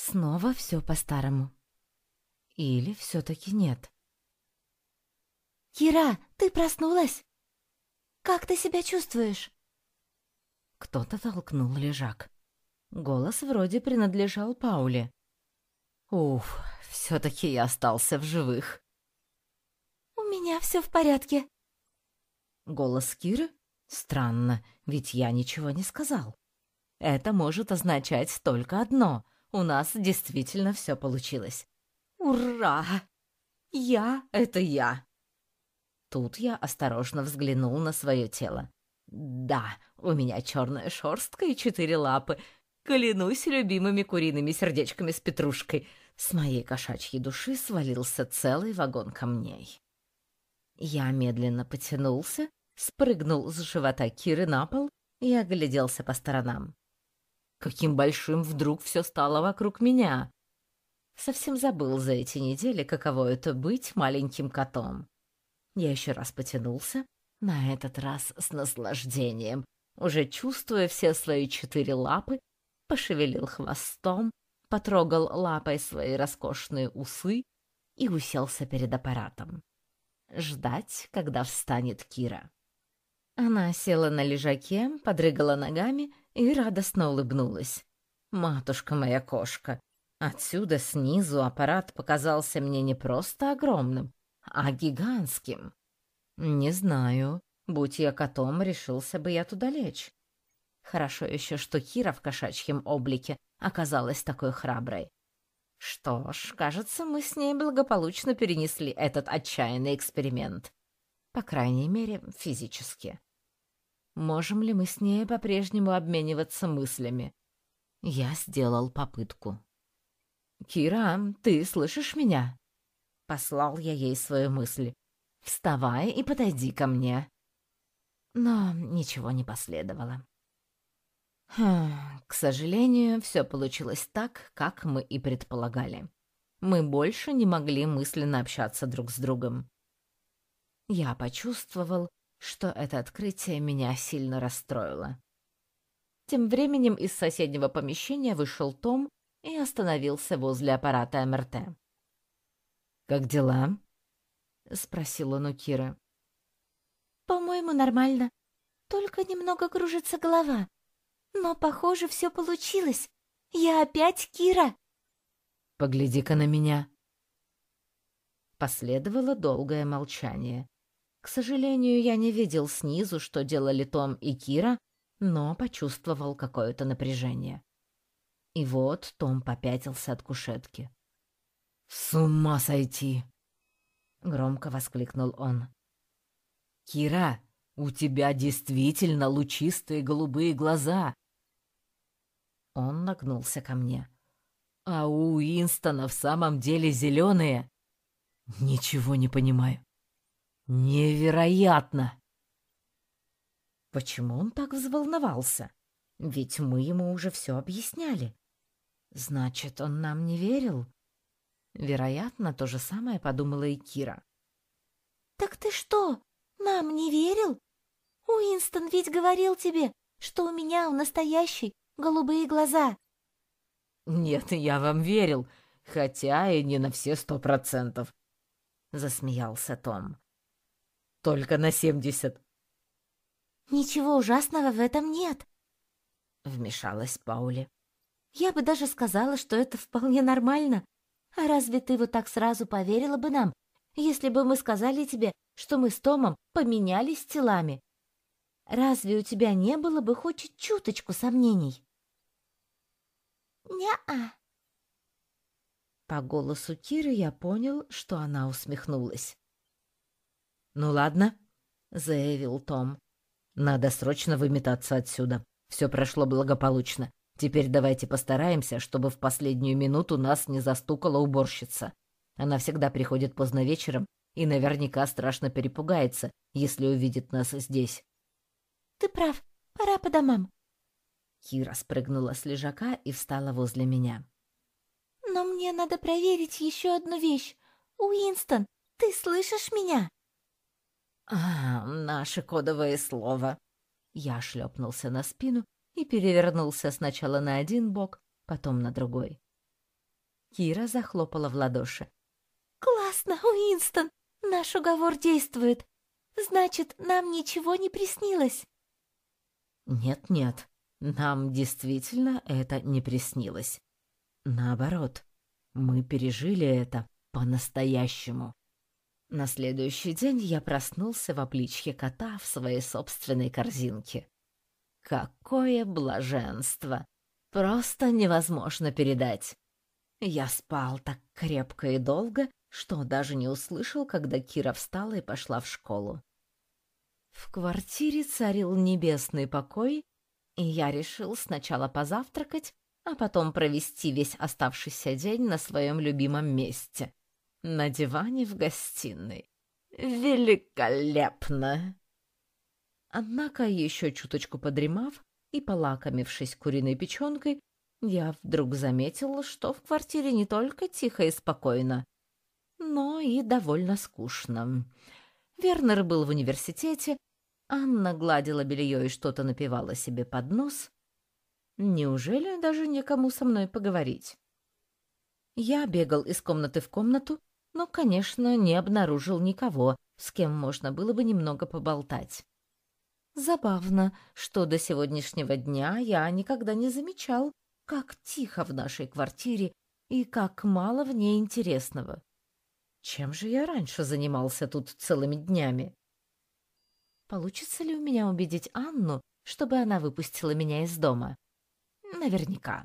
Снова все по-старому. Или все-таки нет? «Кира, ты проснулась? Как ты себя чувствуешь?» Кто-то толкнул лежак. Голос вроде принадлежал Пауле. Уф, все-таки я остался в живых. «У меня все в порядке». Голос Киры? Странно, ведь я ничего не сказал. Это может означать только одно. У нас действительно все получилось. Ура! Я — это я. Тут я осторожно взглянул на свое тело. Да, у меня черная шерстка и четыре лапы. Клянусь любимыми куриными сердечками с петрушкой. С моей кошачьей души свалился целый вагон камней. Я медленно потянулся, спрыгнул с живота Киры на пол и огляделся по сторонам. Каким большим вдруг все стало вокруг меня. Совсем забыл за эти недели, каково это быть маленьким котом. Я еще раз потянулся, на этот раз с наслаждением, уже чувствуя все свои четыре лапы, пошевелил хвостом, потрогал лапой свои роскошные усы и уселся перед аппаратом. Ждать, когда встанет Кира. Она села на лежаке, подрыгала ногами и радостно улыбнулась. «Матушка моя кошка!» Отсюда снизу аппарат показался мне не просто огромным, а гигантским. Не знаю, будь я котом, решился бы я туда лечь. Хорошо еще, что Кира в кошачьем облике оказалась такой храброй. Что ж, кажется, мы с ней благополучно перенесли этот отчаянный эксперимент. По крайней мере, физически. Можем ли мы с ней по-прежнему обмениваться мыслями? Я сделал попытку. «Кира, ты слышишь меня?» Послал я ей свою мысль. «Вставай и подойди ко мне». Но ничего не последовало. Хм, к сожалению, все получилось так, как мы и предполагали. Мы больше не могли мысленно общаться друг с другом. Я почувствовал, что это открытие меня сильно расстроило. Тем временем из соседнего помещения вышел Том и остановился возле аппарата МРТ. «Как дела?» — спросил он у Киры. «По-моему, нормально. Только немного кружится голова. Но, похоже, все получилось. Я опять Кира!» «Погляди-ка на меня!» Последовало долгое молчание. К сожалению, я не видел снизу, что делали Том и Кира, но почувствовал какое-то напряжение. И вот Том попятился от кушетки. «С ума сойти!» — громко воскликнул он. «Кира, у тебя действительно лучистые голубые глаза!» Он нагнулся ко мне. «А у Уинстона в самом деле зеленые?» «Ничего не понимаю». Невероятно! Почему он так взволновался? Ведь мы ему уже все объясняли. Значит, он нам не верил? Вероятно, то же самое подумала и Кира. «Так ты что, нам не верил? Уинстон ведь говорил тебе, что у меня у настоящей голубые глаза». «Нет, я вам верил, хотя и не на все сто процентов», — засмеялся Том только на семьдесят. «Ничего ужасного в этом нет», — вмешалась Паули. «Я бы даже сказала, что это вполне нормально. А разве ты вот так сразу поверила бы нам, если бы мы сказали тебе, что мы с Томом поменялись телами? Разве у тебя не было бы хоть чуточку сомнений?» «Не-а». По голосу Киры я понял, что она усмехнулась. «Ну ладно», — заявил Том. «Надо срочно выметаться отсюда. Все прошло благополучно. Теперь давайте постараемся, чтобы в последнюю минуту нас не застукала уборщица. Она всегда приходит поздно вечером и наверняка страшно перепугается, если увидит нас здесь». «Ты прав. Пора по домам». Кира спрыгнула с лежака и встала возле меня. «Но мне надо проверить еще одну вещь. Уинстон, ты слышишь меня?» «А, наше кодовое слово!» Я шлепнулся на спину и перевернулся сначала на один бок, потом на другой. Кира захлопала в ладоши. «Классно, Уинстон! Наш уговор действует. Значит, нам ничего не приснилось?» «Нет-нет, нам действительно это не приснилось. Наоборот, мы пережили это по-настоящему. На следующий день я проснулся в обличье кота в своей собственной корзинке. Какое блаженство! Просто невозможно передать. Я спал так крепко и долго, что даже не услышал, когда Кира встала и пошла в школу. В квартире царил небесный покой, и я решил сначала позавтракать, а потом провести весь оставшийся день на своем любимом месте — на диване в гостиной. Великолепно! Однако, еще чуточку подремав и полакомившись куриной печенкой, я вдруг заметила, что в квартире не только тихо и спокойно, но и довольно скучно. Вернер был в университете, Анна гладила белье и что-то напевала себе под нос. Неужели даже некому со мной поговорить? Я бегал из комнаты в комнату, но, конечно, не обнаружил никого, с кем можно было бы немного поболтать. Забавно, что до сегодняшнего дня я никогда не замечал, как тихо в нашей квартире и как мало в ней интересного. Чем же я раньше занимался тут целыми днями? Получится ли у меня убедить Анну, чтобы она выпустила меня из дома? Наверняка.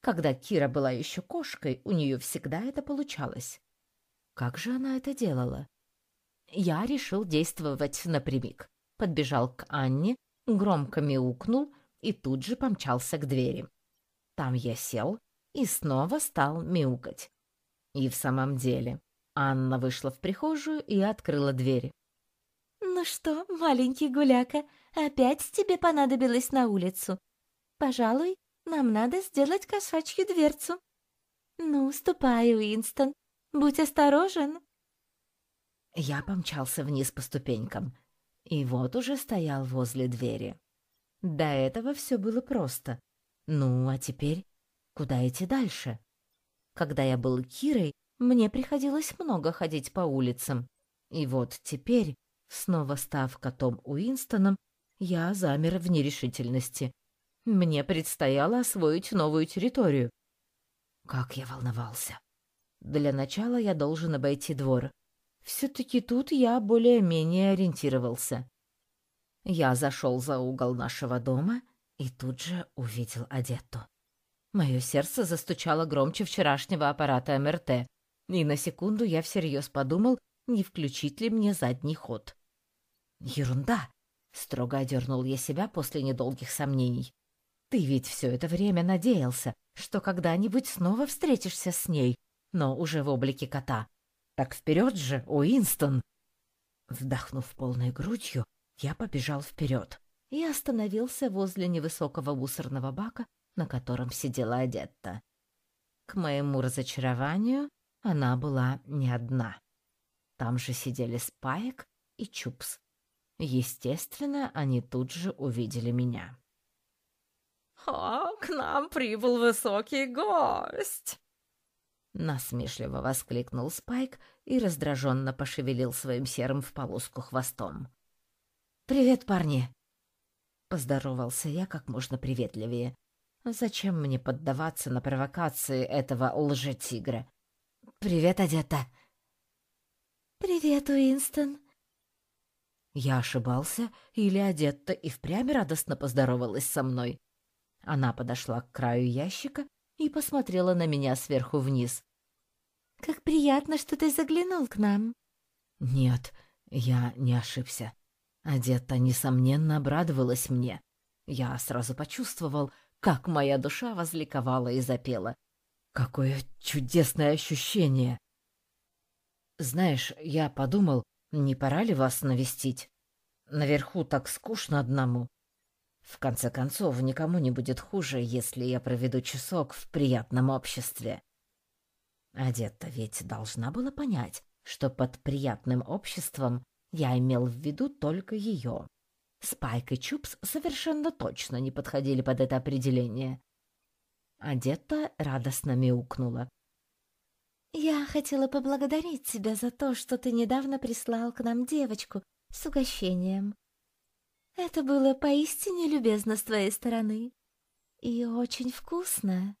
Когда Кира была еще кошкой, у нее всегда это получалось. Как же она это делала? Я решил действовать напрямик. Подбежал к Анне, громко мяукнул и тут же помчался к двери. Там я сел и снова стал мяукать. И в самом деле, Анна вышла в прихожую и открыла дверь. «Ну что, маленький гуляка, опять тебе понадобилось на улицу? Пожалуй, нам надо сделать кошачью дверцу. Ну, ступай, Уинстон, будь осторожен». Я помчался вниз по ступенькам, и вот уже стоял возле двери. До этого все было просто. Ну, а теперь куда идти дальше? Когда я был Кирой, мне приходилось много ходить по улицам. И вот теперь, снова став котом Уинстоном, я замер в нерешительности. Мне предстояло освоить новую территорию. Как я волновался. Для начала я должен обойти двор. Все-таки тут я более-менее ориентировался. Я зашел за угол нашего дома и тут же увидел Адетту. Мое сердце застучало громче вчерашнего аппарата МРТ, и на секунду я всерьез подумал, не включить ли мне задний ход. «Ерунда!» — строго одернул я себя после недолгих сомнений. «Ты ведь все это время надеялся, что когда-нибудь снова встретишься с ней, но уже в облике кота. Так вперед же, Уинстон!» Вдохнув полной грудью, я побежал вперед и остановился возле невысокого мусорного бака, на котором сидела Адетта. К моему разочарованию, она была не одна. Там же сидели Спайк и Чупс. Естественно, они тут же увидели меня. «О, к нам прибыл высокий гость!» Насмешливо воскликнул Спайк и раздраженно пошевелил своим серым в полоску хвостом. «Привет, парни!» Поздоровался я как можно приветливее. Зачем мне поддаваться на провокации этого лжетигра? «Привет, Адетта!» «Привет, Уинстон!» Я ошибался, или Адетта и впрямь радостно поздоровалась со мной. Она подошла к краю ящика и посмотрела на меня сверху вниз. «Как приятно, что ты заглянул к нам!» «Нет, я не ошибся. Адетта, несомненно, обрадовалась мне. Я сразу почувствовал, как моя душа возликовала и запела. Какое чудесное ощущение! Знаешь, я подумал, не пора ли вас навестить? Наверху так скучно одному. В конце концов, никому не будет хуже, если я проведу часок в приятном обществе. Одетта ведь должна была понять, что под приятным обществом я имел в виду только ее. Спайк и Чупс совершенно точно не подходили под это определение. Одетта радостно мяукнула. Я хотела поблагодарить тебя за то, что ты недавно прислал к нам девочку с угощением. Это было поистине любезно с твоей стороны и очень вкусно.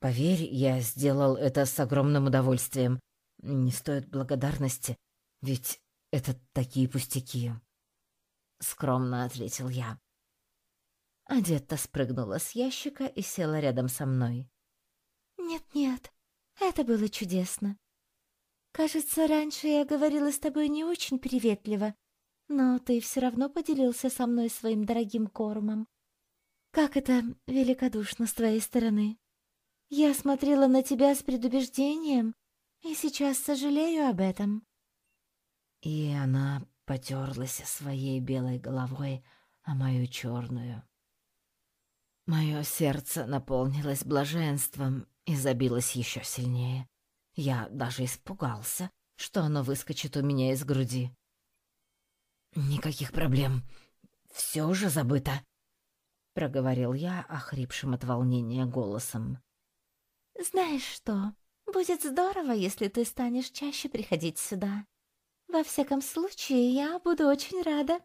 Поверь, я сделал это с огромным удовольствием. Не стоит благодарности, ведь это такие пустяки. Скромно ответил я. Адетта спрыгнула с ящика и села рядом со мной. «Нет-нет, это было чудесно. Кажется, раньше я говорила с тобой не очень приветливо, но ты все равно поделился со мной своим дорогим кормом. Как это великодушно с твоей стороны. Я смотрела на тебя с предубеждением и сейчас сожалею об этом». И она потерлась своей белой головой о мою черную. Мое сердце наполнилось блаженством и забилось еще сильнее. Я даже испугался, что оно выскочит у меня из груди. «Никаких проблем. Все уже забыто», — проговорил я охрипшим от волнения голосом. «Знаешь что, будет здорово, если ты станешь чаще приходить сюда. Во всяком случае, я буду очень рада».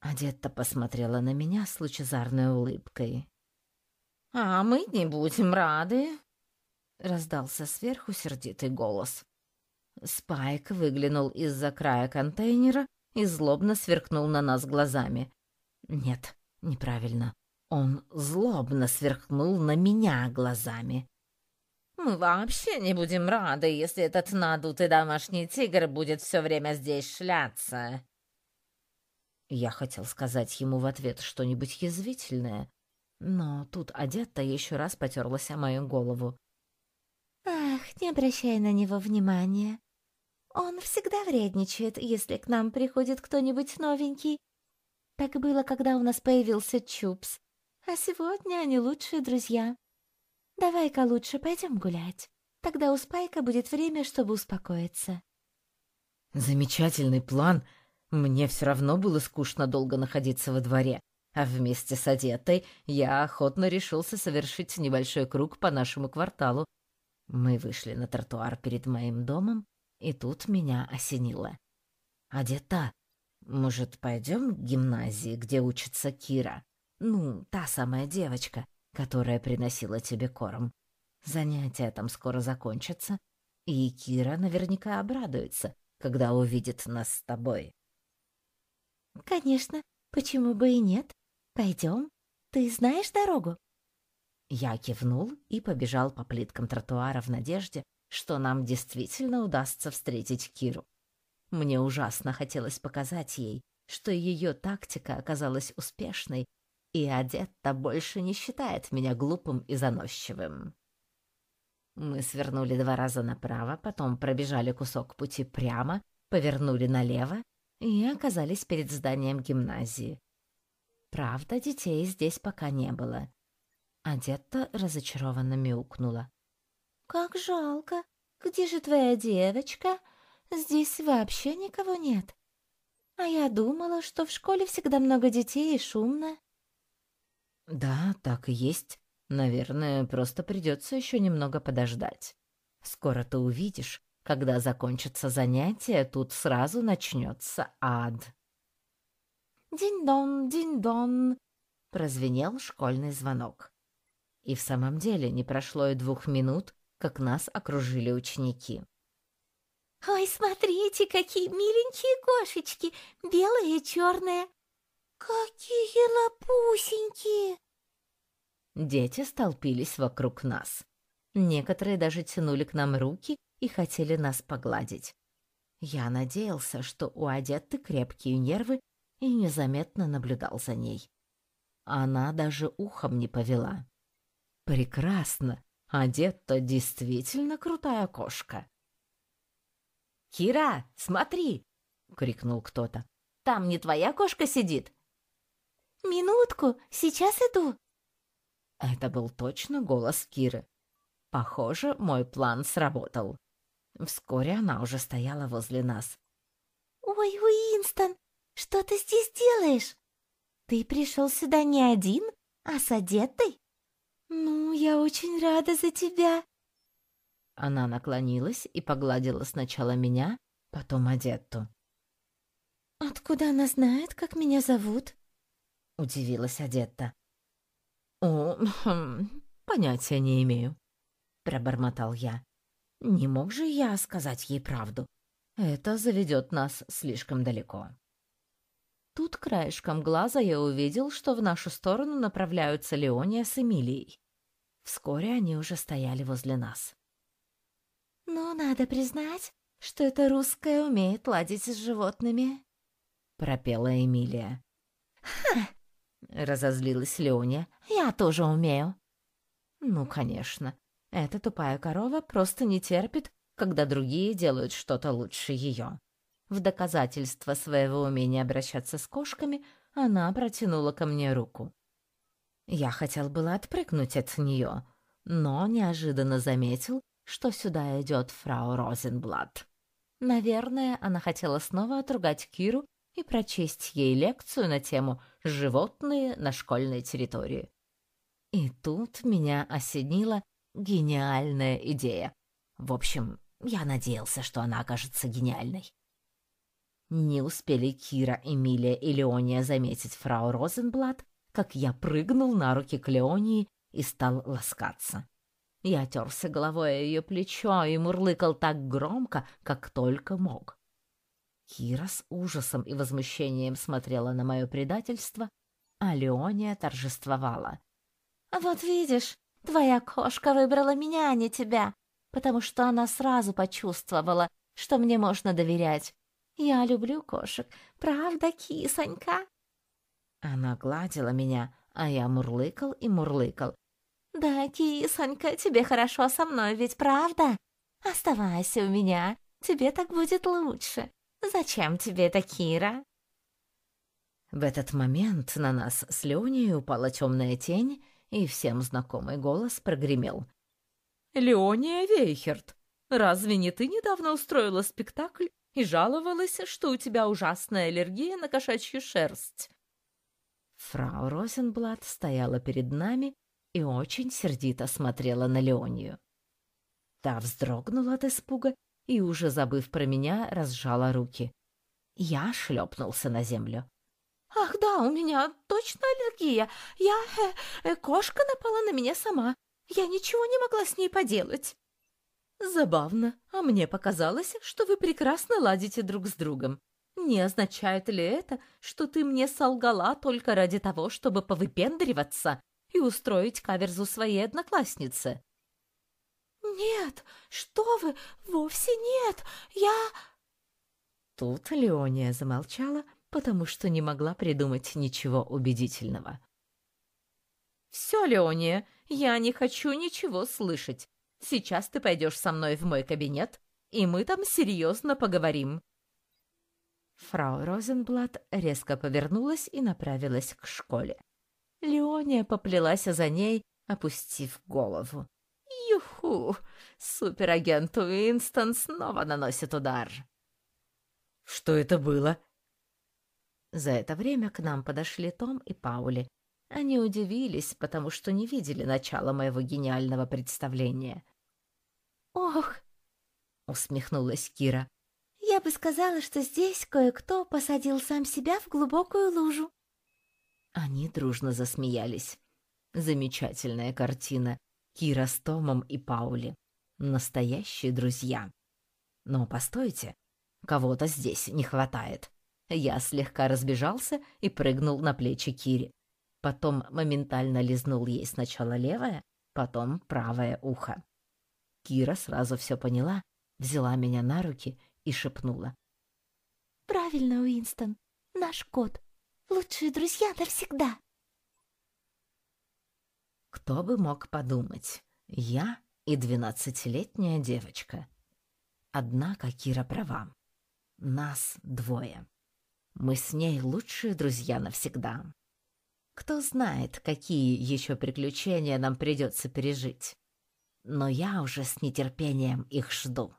Адетта посмотрела на меня с лучезарной улыбкой. «А мы не будем рады», — раздался сверху сердитый голос. Спайк выглянул из-за края контейнера и злобно сверкнул на нас глазами. Нет, неправильно. Он злобно сверкнул на меня глазами. «Мы вообще не будем рады, если этот надутый домашний тигр будет все время здесь шляться». Я хотел сказать ему в ответ что-нибудь язвительное, но тут одета еще раз потерлась о мою голову. «Ах, не обращай на него внимания. Он всегда вредничает, если к нам приходит кто-нибудь новенький. Так было, когда у нас появился Чупс, а сегодня они лучшие друзья. Давай-ка лучше пойдем гулять. Тогда у Спайка будет время, чтобы успокоиться». «Замечательный план. Мне все равно было скучно долго находиться во дворе. А вместе с одетой я охотно решился совершить небольшой круг по нашему кварталу. Мы вышли на тротуар перед моим домом, и тут меня осенило. «Одета, может, пойдем к гимназии, где учится Кира? Ну, та самая девочка, которая приносила тебе корм. Занятия там скоро закончатся, и Кира наверняка обрадуется, когда увидит нас с тобой». «Конечно, почему бы и нет?» Пойдем. Ты знаешь дорогу?» Я кивнул и побежал по плиткам тротуара в надежде, что нам действительно удастся встретить Киру. Мне ужасно хотелось показать ей, что ее тактика оказалась успешной, и Адетта больше не считает меня глупым и заносчивым. Мы свернули два раза направо, потом пробежали кусок пути прямо, повернули налево и оказались перед зданием гимназии. Правда, детей здесь пока не было. Адетта разочарованно мяукнула. «Как жалко! Где же твоя девочка? Здесь вообще никого нет. А я думала, что в школе всегда много детей и шумно». «Да, так и есть. Наверное, просто придется еще немного подождать. Скоро ты увидишь, когда закончится занятие, тут сразу начнется ад». «Динь-дон, динь-дон!» — прозвенел школьный звонок. И в самом деле не прошло и двух минут, как нас окружили ученики. «Ой, смотрите, какие миленькие кошечки! Белые и черные! Какие лапусенькие!» Дети столпились вокруг нас. Некоторые даже тянули к нам руки и хотели нас погладить. Я надеялся, что у Адетты крепкие нервы и незаметно наблюдал за ней. Она даже ухом не повела. Прекрасно, одет-то действительно крутая кошка. «Кира, смотри!» — крикнул кто-то. «Там не твоя кошка сидит?» «Минутку, сейчас иду!» Это был точно голос Киры. Похоже, мой план сработал. Вскоре она уже стояла возле нас. «Ой, Уинстон, что ты здесь делаешь? Ты пришел сюда не один, а с одетой? Ну, я очень рада за тебя. Она наклонилась и погладила сначала меня, потом Адетту. «Откуда она знает, как меня зовут?» — удивилась Адетта. «О, хм, понятия не имею», — пробормотал я. «Не мог же я сказать ей правду. Это заведет нас слишком далеко». Тут краешком глаза я увидел, что в нашу сторону направляются Леония с Эмилией. Вскоре они уже стояли возле нас. «Ну, надо признать, что эта русская умеет ладить с животными», — пропела Эмилия. «Ха!» — разозлилась Леония. «Я тоже умею». «Ну, конечно. Эта тупая корова просто не терпит, когда другие делают что-то лучше ее». В доказательство своего умения обращаться с кошками она протянула ко мне руку. Я хотел было отпрыгнуть от нее, но неожиданно заметил, что сюда идет фрау Розенблат. Наверное, она хотела снова отругать Киру и прочесть ей лекцию на тему «Животные на школьной территории». И тут меня осенила гениальная идея. В общем, я надеялся, что она окажется гениальной. Не успели Кира, Эмилия и Леония заметить фрау Розенблат, как я прыгнул на руки к Леонии и стал ласкаться. Я терся головой о ее плечо и мурлыкал так громко, как только мог. Кира с ужасом и возмущением смотрела на мое предательство, а Леония торжествовала. «Вот видишь, твоя кошка выбрала меня, а не тебя, потому что она сразу почувствовала, что мне можно доверять. Я люблю кошек, правда, кисонька?» Она гладила меня, а я мурлыкал и мурлыкал, «Да, кисонька, тебе хорошо со мной, ведь правда? Оставайся у меня, тебе так будет лучше. Зачем тебе это, Кира?» В этот момент на нас с Леонией упала темная тень, и всем знакомый голос прогремел. «Леония Вейхерт, разве не ты недавно устроила спектакль и жаловалась, что у тебя ужасная аллергия на кошачью шерсть?» Фрау Розенблат стояла перед нами и очень сердито смотрела на Леонию. Та вздрогнула от испуга и, уже забыв про меня, разжала руки. Я шлепнулся на землю. «Ах да, у меня точно аллергия. Я... Э, э, кошка напала на меня сама. Я ничего не могла с ней поделать». «Забавно, а мне показалось, что вы прекрасно ладите друг с другом. Не означает ли это, что ты мне солгала только ради того, чтобы повыпендриваться и устроить каверзу своей однокласснице. «Нет, что вы, вовсе нет, я...» Тут Леония замолчала, потому что не могла придумать ничего убедительного. «Все, Леония, я не хочу ничего слышать. Сейчас ты пойдешь со мной в мой кабинет, и мы там серьезно поговорим». Фрау Розенблат резко повернулась и направилась к школе. Леония поплелась за ней, опустив голову. Юху! Суперагент Уинстон снова наносит удар. Что это было? За это время к нам подошли Том и Паули. Они удивились, потому что не видели начала моего гениального представления. «Ох!» — усмехнулась Кира. «Я бы сказала, что здесь кое-кто посадил сам себя в глубокую лужу». Они дружно засмеялись. Замечательная картина. Кира с Томом и Паули. Настоящие друзья. Но постойте, кого-то здесь не хватает. Я слегка разбежался и прыгнул на плечи Кири. Потом моментально лизнул ей сначала левое, потом правое ухо. Кира сразу все поняла, взяла меня на руки и шепнула. «Правильно, Уинстон, наш кот Лучшие друзья навсегда. Кто бы мог подумать, я и двенадцатилетняя девочка. Однако Кира права. Нас двое. Мы с ней лучшие друзья навсегда. Кто знает, какие еще приключения нам придется пережить. Но я уже с нетерпением их жду.